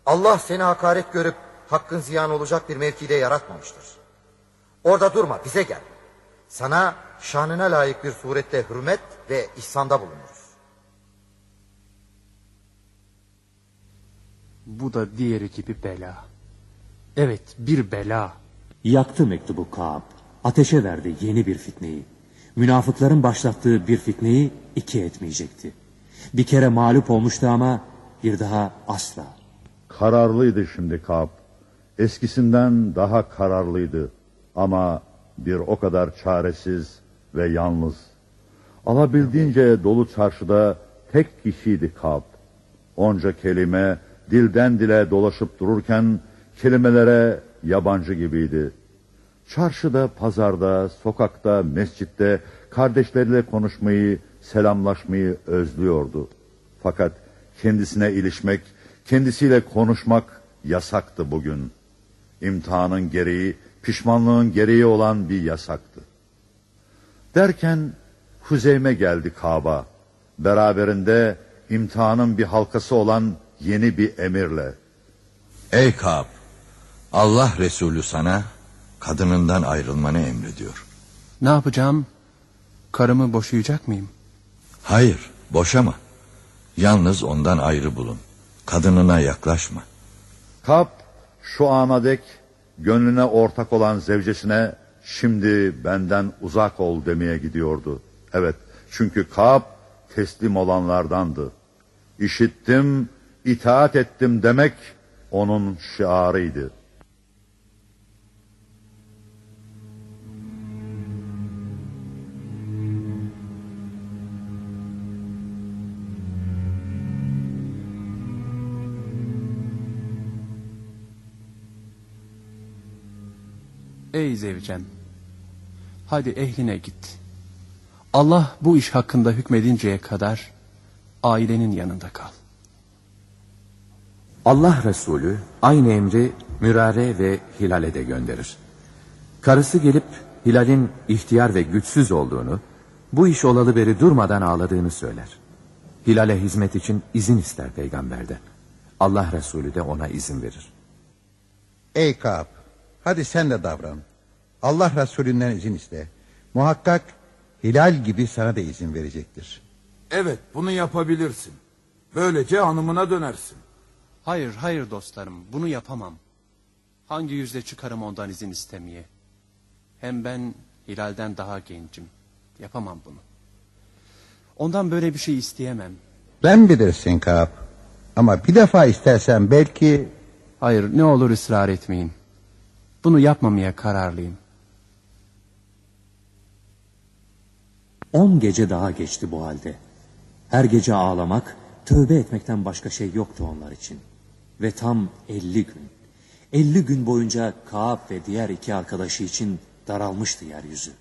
Allah seni hakaret görüp hakkın ziyan olacak bir mevkide yaratmamıştır. Orada durma bize gel. Sana şanına layık bir surette hürmet ve ihsanda bulunuruz. Bu da diğeri gibi bela. Evet bir bela. Yaktı mektubu Kaab. Ateşe verdi yeni bir fitneyi. Münafıkların başlattığı bir fitneyi iki etmeyecekti. Bir kere mağlup olmuştu ama bir daha asla. Kararlıydı şimdi Kap. Eskisinden daha kararlıydı. Ama bir o kadar çaresiz ve yalnız. Alabildiğince dolu çarşıda tek kişiydi Kap. Onca kelime dilden dile dolaşıp dururken kelimelere yabancı gibiydi. Çarşıda, pazarda, sokakta, mescitte kardeşleriyle konuşmayı, selamlaşmayı özlüyordu. Fakat kendisine ilişmek, kendisiyle konuşmak yasaktı bugün. İmtihanın gereği, pişmanlığın gereği olan bir yasaktı. Derken Huzeyme geldi Kaaba. Beraberinde imtihanın bir halkası olan yeni bir emirle. Ey Kab, Allah Resulü sana kadınından ayrılmanı emrediyor. Ne yapacağım? Karımı boşayacak mıyım? Hayır, boşama. Yalnız ondan ayrı bulun. Kadınına yaklaşma. Kap şu ana dek gönlüne ortak olan zevcesine şimdi benden uzak ol demeye gidiyordu. Evet çünkü Kap teslim olanlardandı. İşittim, itaat ettim demek onun şiarıydı. Ey zevcem, hadi ehline git. Allah bu iş hakkında hükmedinceye kadar ailenin yanında kal. Allah Resulü aynı emri Mürare ve Hilal'e de gönderir. Karısı gelip Hilal'in ihtiyar ve güçsüz olduğunu, bu iş olalı beri durmadan ağladığını söyler. Hilal'e hizmet için izin ister peygamberden. Allah Resulü de ona izin verir. Ey Kaab, hadi sen de davran. Allah Resulünden izin iste. Muhakkak Hilal gibi sana da izin verecektir. Evet bunu yapabilirsin. Böylece hanımına dönersin. Hayır, hayır dostlarım, bunu yapamam. Hangi yüzle çıkarım ondan izin istemeye? Hem ben Hilal'den daha gencim. Yapamam bunu. Ondan böyle bir şey isteyemem. Ben bilirsin Kaab. Ama bir defa istersen belki... Hayır, ne olur ısrar etmeyin. Bunu yapmamaya kararlıyım. On gece daha geçti bu halde. Her gece ağlamak, tövbe etmekten başka şey yoktu onlar için. Ve tam elli gün. Elli gün boyunca Kaab ve diğer iki arkadaşı için daralmıştı yeryüzü.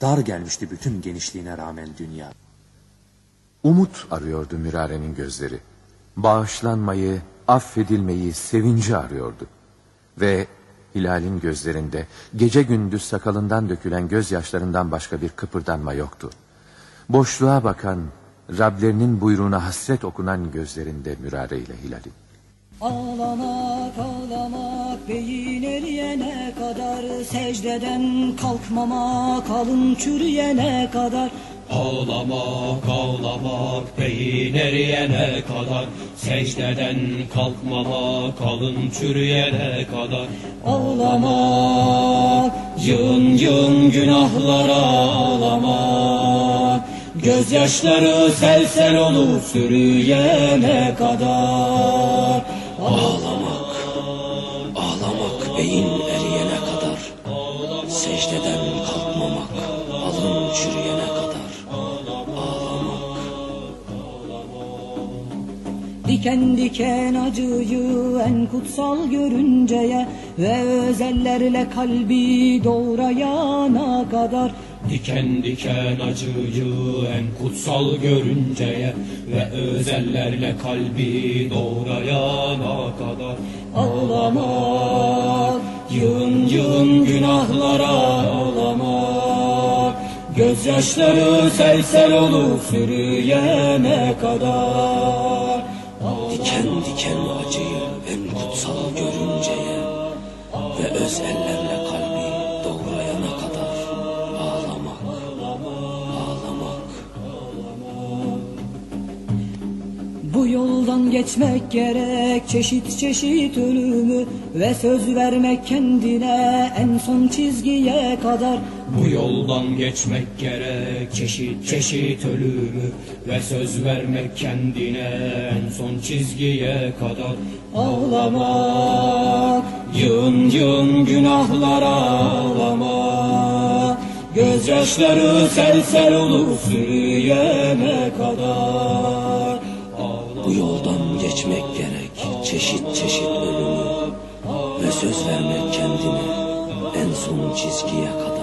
Dar gelmişti bütün genişliğine rağmen dünya. Umut arıyordu Mürare'nin gözleri. Bağışlanmayı, affedilmeyi, sevinci arıyordu. Ve Hilal'in gözlerinde gece gündüz sakalından dökülen gözyaşlarından başka bir kıpırdanma yoktu. Boşluğa bakan, Rablerinin buyruğuna hasret okunan gözlerinde Mürare ile Hilal'in. Ağlamak ağlamak beyin eriyene kadar Secdeden kalkmamak alın çürüyene kadar Ağlamak ağlamak beyin eriyene kadar. Secdeden kalkmamak alın çürüyene kadar. Ağlamak yığın yığın günahlara ağlamak. Gözyaşları sel sel olup sürüyene kadar. Ağlamak Diken diken acıyı en kutsal görünceye Ve özellerle kalbi doğrayana kadar. Diken diken acıyı en kutsal görünceye Ve özellerle kalbi doğrayana kadar. Ağlamak, yığın yığın günahlara ağlamak Gözyaşları sel sel olup sürüyene kadar Ve geçmek gerek çeşit çeşit ölümü Ve söz vermek kendine en son çizgiye kadar. Bu yoldan geçmek gerek çeşit çeşit ölümü Ve söz vermek kendine en son çizgiye kadar. Ağlamak, yığın yığın günahlara ağlamak Gözyaşları sel sel olup sürüyene kadar. Bu yoldan çeşit çeşit ölümü Ve söz vermek kendine en son çizgiye kadar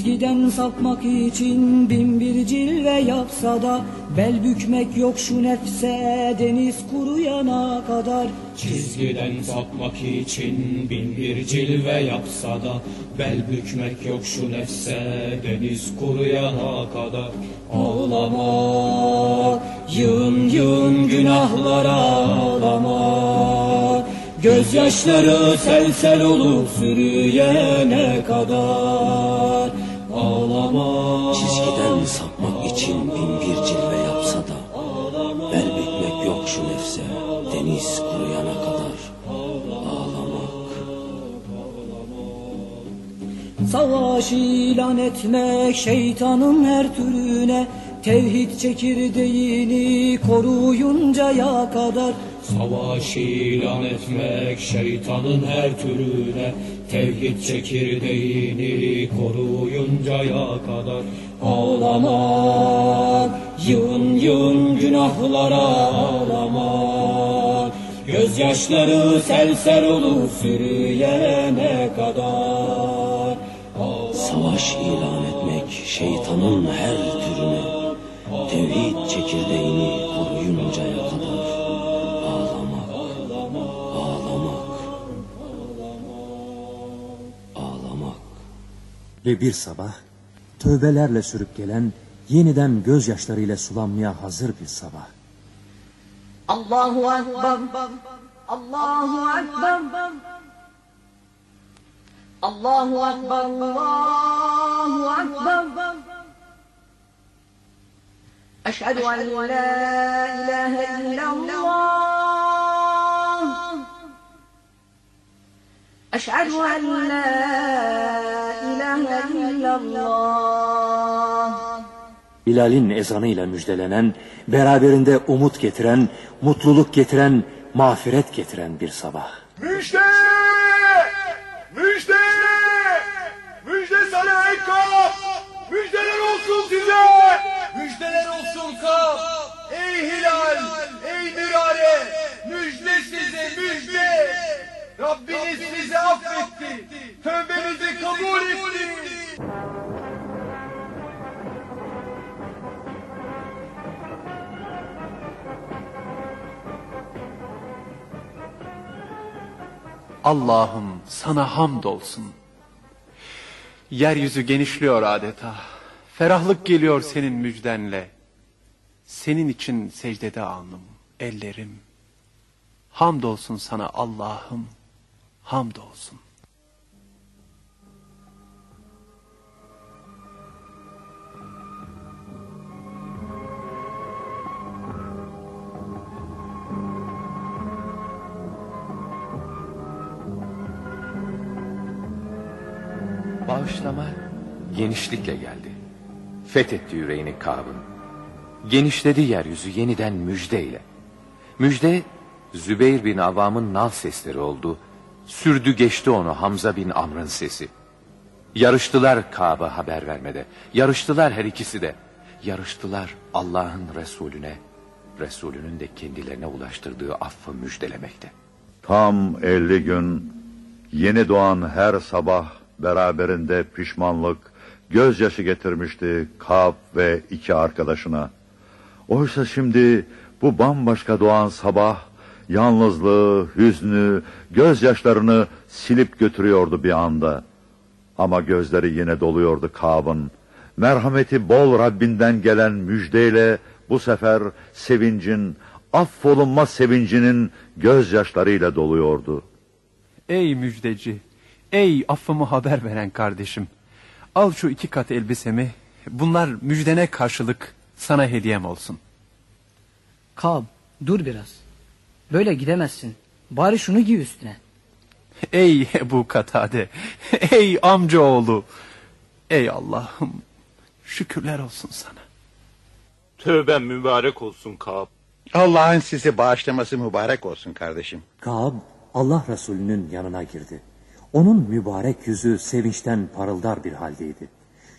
Çizgiden sapmak için bin bir cilve yapsa da Bel bükmek yok şu nefse deniz kuruyana kadar. Çizgiden sapmak için bin bir cilve yapsa da Bel bükmek yok şu nefse deniz kuruyana kadar. Ağlamak, yığın yığın günahlara ağlamak Gözyaşları sel sel olup sürüyene kadar Savaş ilan etmek şeytanın her türüne. Tevhid çekirdeğini koruyuncaya kadar. Savaş ilan etmek şeytanın her türüne. Tevhid çekirdeğini koruyuncaya kadar. Ağlamak, yığın yığın günahlara ağlamak Gözyaşları sel sel olur sürüyene kadar Savaş ilan etmek şeytanın her türüne Tevhid çekirdeğini koruyuncaya kadar Ağlamak, ağlamak, ağlamak Ve bir sabah tövbelerle sürüp gelen yeniden gözyaşlarıyla sulanmaya hazır bir sabah. Allahu Ekber. Allahu Ekber. Allahu Ekber. Allahu Ekber. Eşhedü en la ilahe illallah. Eşhedü en la ilahe illallah. Bilal'in ezanıyla müjdelenen, beraberinde umut getiren, mutluluk getiren, mağfiret getiren bir sabah. Müjde! Müjde sana ey Kaf! Müjdeler olsun size! Müjdeler olsun Kaf! Ey Hilal! Ey Mürare! Müjde size müjde! Rabbiniz sizi affetti! Tövbenizi kabul etti! Allah'ım sana hamdolsun. Yeryüzü genişliyor adeta. Ferahlık geliyor senin müjdenle. Senin için secdede alnım, ellerim. Hamdolsun sana Allah'ım, hamdolsun. Bağışlama genişlikle geldi. Fethetti yüreğini Kâb'ın. Genişledi yeryüzü yeniden müjdeyle. Müjde Zübeyir bin Avam'ın nal sesleri oldu. Sürdü geçti onu Hamza bin Amr'ın sesi. Yarıştılar Kâb'a haber vermede. Yarıştılar her ikisi de. Yarıştılar Allah'ın Resulüne, Resulünün de kendilerine ulaştırdığı affı müjdelemekte. Tam elli gün yeni doğan her sabah beraberinde pişmanlık, gözyaşı getirmişti Kab ve iki arkadaşına. Oysa şimdi bu bambaşka doğan sabah yalnızlığı, hüznü, gözyaşlarını silip götürüyordu bir anda. Ama gözleri yine doluyordu Kab'ın. Merhameti bol Rabbinden gelen müjdeyle bu sefer sevincin, affolunma sevincinin gözyaşlarıyla doluyordu. Ey müjdeci, ey affımı haber veren kardeşim. Al şu iki kat elbisemi, bunlar müjdene karşılık sana hediyem olsun. Kab dur biraz. Böyle gidemezsin. Bari şunu giy üstüne. Ey Ebu Katade, ey amcaoğlu, ey Allah'ım şükürler olsun sana. Tövben mübarek olsun Kab. Allah'ın sizi bağışlaması mübarek olsun kardeşim. Kab Allah Resulü'nün yanına girdi. Onun mübarek yüzü sevinçten parıldar bir haldeydi.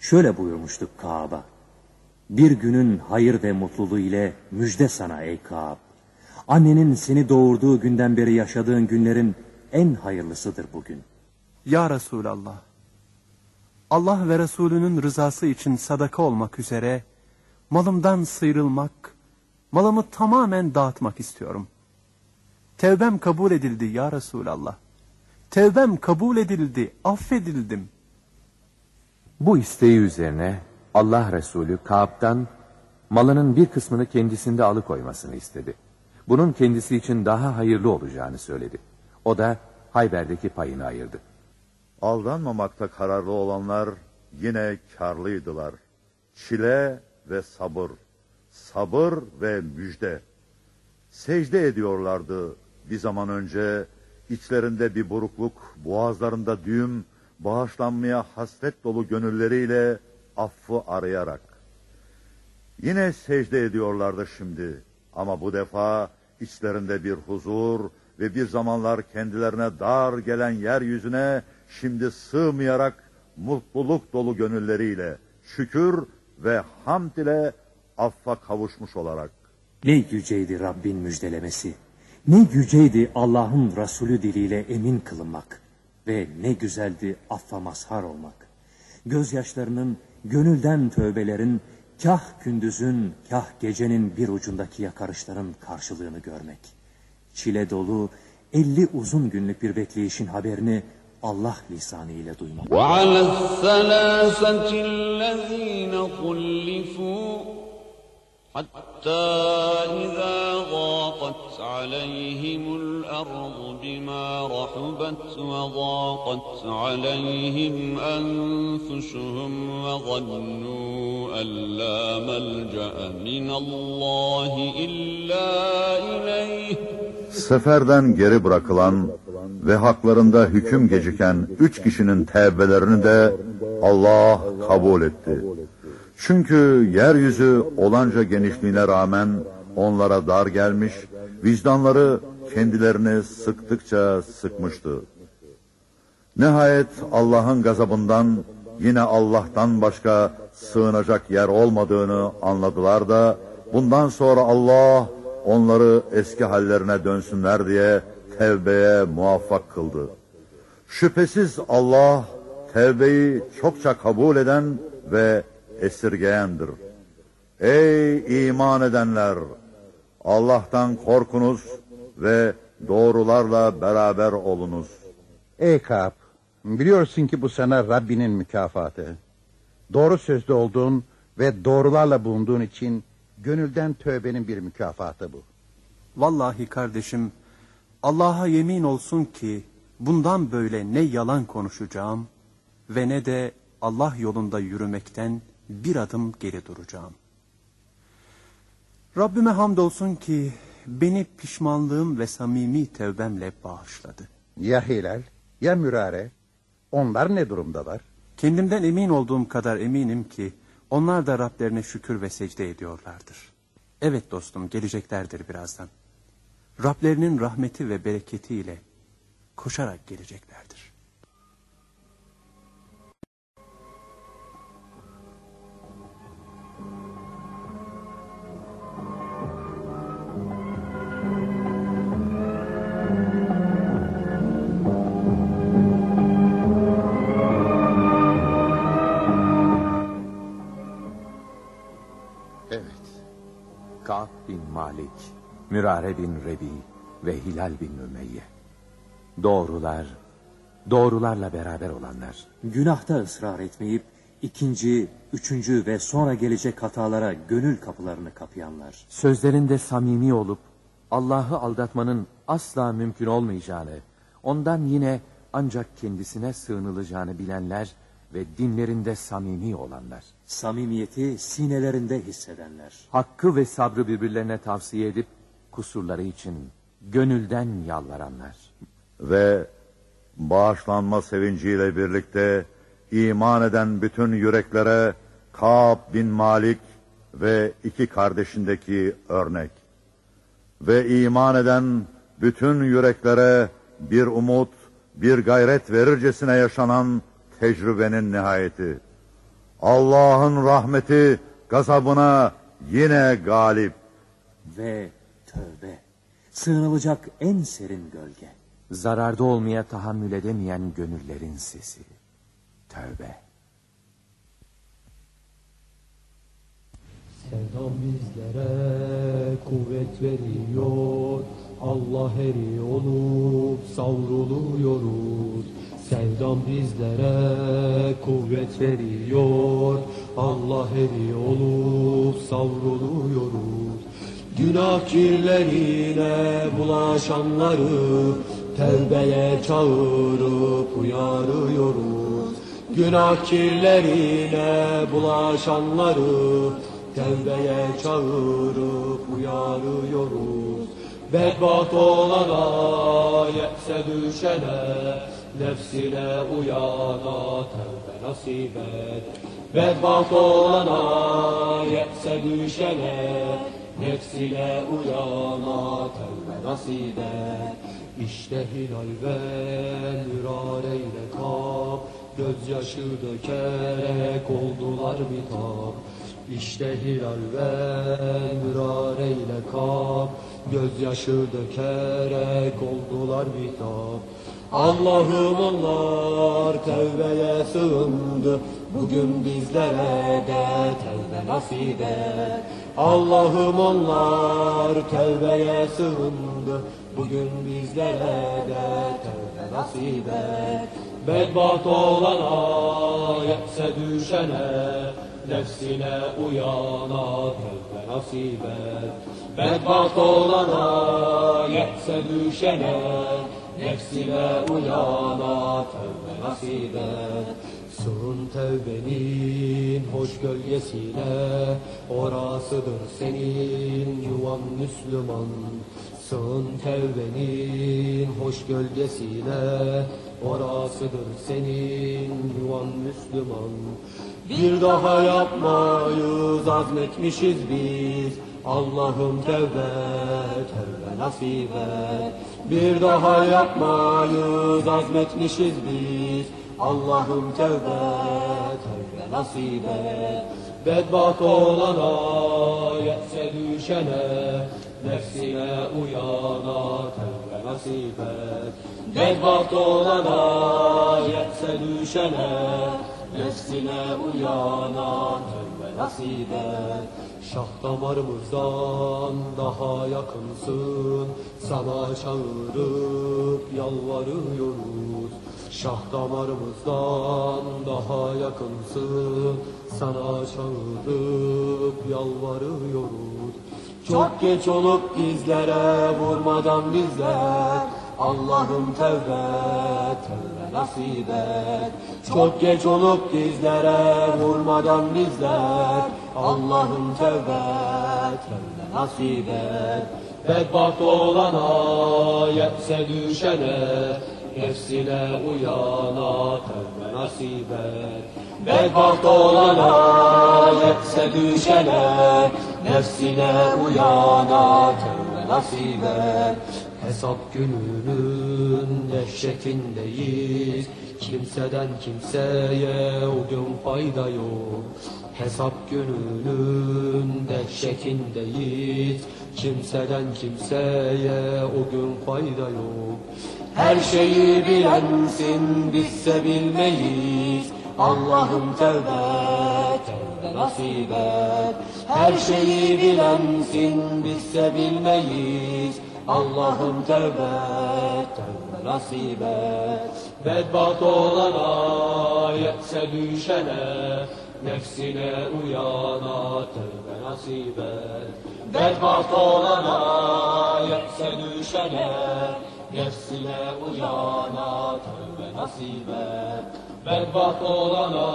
Şöyle buyurmuştuk Kaab'a. Bir günün hayır ve mutluluğu ile müjde sana ey Kaab. Annenin seni doğurduğu günden beri yaşadığın günlerin en hayırlısıdır bugün. Ya Resulallah, Allah ve Resulünün rızası için sadaka olmak üzere malımdan sıyrılmak, malımı tamamen dağıtmak istiyorum. Tevbem kabul edildi ya Resulallah. Tevbem kabul edildi, affedildim. Bu isteği üzerine Allah Resulü Kaab'dan malının bir kısmını kendisinde alıkoymasını istedi. Bunun kendisi için daha hayırlı olacağını söyledi. O da Hayber'deki payını ayırdı. Aldanmamakta kararlı olanlar yine karlıydılar. Çile ve sabır, sabır ve müjde. Secde ediyorlardı bir zaman önce, içlerinde bir burukluk, boğazlarında düğüm, bağışlanmaya hasret dolu gönülleriyle affı arayarak. Yine secde ediyorlardı şimdi ama bu defa içlerinde bir huzur ve bir zamanlar kendilerine dar gelen yeryüzüne şimdi sığmayarak mutluluk dolu gönülleriyle, şükür ve hamd ile affa kavuşmuş olarak. Ne yüceydi Rabbin müjdelemesi. Ne yüceydi Allah'ın Resulü diliyle emin kılınmak ve ne güzeldi affa mazhar olmak. Gözyaşlarının, gönülden tövbelerin, kah gündüzün, kah gecenin bir ucundaki yakarışların karşılığını görmek. Çile dolu, elli uzun günlük bir bekleyişin haberini Allah lisanı ile duymak. وعلى الثلاثة الذين خلفوا حتى إذا ضاقت عليهم الأرض بما رحبت وضاقت عليهم أنفسهم وظنوا أن لا ملجأ من الله إلا إليه Seferden geri bırakılan ve haklarında hüküm geciken üç kişinin tevbelerini de Allah kabul etti. Çünkü yeryüzü olanca genişliğine rağmen onlara dar gelmiş, vicdanları kendilerini sıktıkça sıkmıştı. Nihayet Allah'ın gazabından yine Allah'tan başka sığınacak yer olmadığını anladılar da bundan sonra Allah onları eski hallerine dönsünler diye tevbeye muvaffak kıldı. Şüphesiz Allah tevbeyi çokça kabul eden ve esirgeyendir. Ey iman edenler! Allah'tan korkunuz ve doğrularla beraber olunuz. Ey Ka'b, biliyorsun ki bu sana Rabbinin mükafatı. Doğru sözlü olduğun ve doğrularla bulunduğun için gönülden tövbenin bir mükafatı bu. Vallahi kardeşim Allah'a yemin olsun ki bundan böyle ne yalan konuşacağım ve ne de Allah yolunda yürümekten bir adım geri duracağım. Rabbime hamdolsun ki beni pişmanlığım ve samimi tevbemle bağışladı. Ya Hilal, ya Mürare, onlar ne durumdalar? Kendimden emin olduğum kadar eminim ki onlar da Rablerine şükür ve secde ediyorlardır. Evet dostum geleceklerdir birazdan. Rablerinin rahmeti ve bereketiyle koşarak geleceklerdir. Ka'b bin Malik, Mürare bin Rebi ve Hilal bin Ümeyye. Doğrular, doğrularla beraber olanlar. Günahta ısrar etmeyip ikinci, üçüncü ve sonra gelecek hatalara gönül kapılarını kapayanlar. Sözlerinde samimi olup Allah'ı aldatmanın asla mümkün olmayacağını, ondan yine ancak kendisine sığınılacağını bilenler ve dinlerinde samimi olanlar. Samimiyeti sinelerinde hissedenler. Hakkı ve sabrı birbirlerine tavsiye edip kusurları için gönülden yalvaranlar. Ve bağışlanma sevinciyle birlikte iman eden bütün yüreklere Ka'b bin Malik ve iki kardeşindeki örnek. Ve iman eden bütün yüreklere bir umut, bir gayret verircesine yaşanan tecrübenin nihayeti. Allah'ın rahmeti gazabına yine galip. Ve tövbe. Sığınılacak en serin gölge. Zararda olmaya tahammül edemeyen gönüllerin sesi. Tövbe. Sevdam bizlere kuvvet veriyor Allah eri olup savruluyoruz Sevdam bizlere kuvvet veriyor. Allah eri olup savruluyoruz. Günah kirlerine bulaşanları Tevbeye çağırıp uyarıyoruz. Günah kirlerine bulaşanları Tevbeye çağırıp uyarıyoruz. Bedbaht olana, yekse düşene Nefsine uyana tevbe nasip et. Bedbaht olana, yekse düşene. Nefsine uyana tevbe nasip et. İşte hilal ve mürareyle kap. Gözyaşı dökerek oldular bitap İşte hilal ve mürar eyle kap. Gözyaşı dökerek oldular bitap Allah'ım onlar tevbeye sığındı. Bugün bizlere de tevbe nasip et. Allah'ım onlar tevbeye sığındı. Bugün bizlere de tevbe nasip et. Bedbaht olana, yekse düşene Nefsine uyana tevbe nasip et. Bedbaht olana, yekse düşene Nefsine uyana tevbe nasip et. Sığın tevbenin hoş gölgesine Orasıdır senin yuvan Müslüman. Sığın tevbenin hoş gölgesine Orasıdır senin yuvan Müslüman. Bir daha yapmayız azmetmişiz biz Allah'ım tevbe, tevbe nasip Bir daha yapmayız azmetmişiz biz. Allah'ım tevbe, tevbe nasip et. Bedbaht olana, yetse düşene Nefsine uyana tevbe nasip et. Bedbaht olana, yetse düşene Nefsine uyana tevbe nasip Şah damarımızdan daha yakınsın. Sana çağırıp yalvarıyoruz. Şah damarımızdan daha yakınsın. Sana çağırıp yalvarıyoruz. Çok geç olup bizlere vurmadan bizler Allah'ım tevbe, tevbe nasip et. Çok geç olup bizlere vurmadan bizler Allah'ım tevbe, tevbe nasip et. Bedbaht olana, yetse düşene Nefsine uyana tevbe nasip et. Bedbaht olana, yetse düşene Nefsine uyana tevbe nasip et Hesap gününün dehşetindeyiz. Kimseden kimseye o gün fayda yok. Hesap gününün dehşetindeyiz. Kimseden kimseye o gün fayda yok. Her şeyi bilensin bizse bilmeyiz. Allah'ım tevbe, tevbe nasip et. Her şeyi bilensin bizse bilmeyiz Allah'ım tevbe, tevbe nasip Bedbaht olana, yetse düşene Nefsine uyana tevbe nasip Bedbaht olana, yetse düşene Nefsine uyana tevbe nasip Bedbaht olana,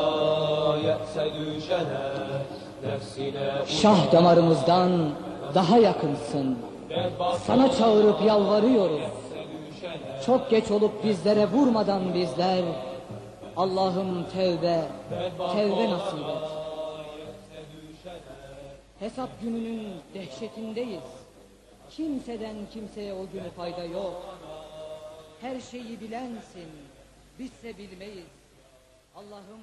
yetse düşene Nefsine Şah damarımızdan daha yakınsın. Sana çağırıp yalvarıyoruz. Çok geç olup bizlere vurmadan bizler Allah'ım tevbe, tevbe nasip et. Hesap gününün dehşetindeyiz. Kimseden kimseye o günü fayda yok. Her şeyi bilensin, bizse bilmeyiz. Allah'ım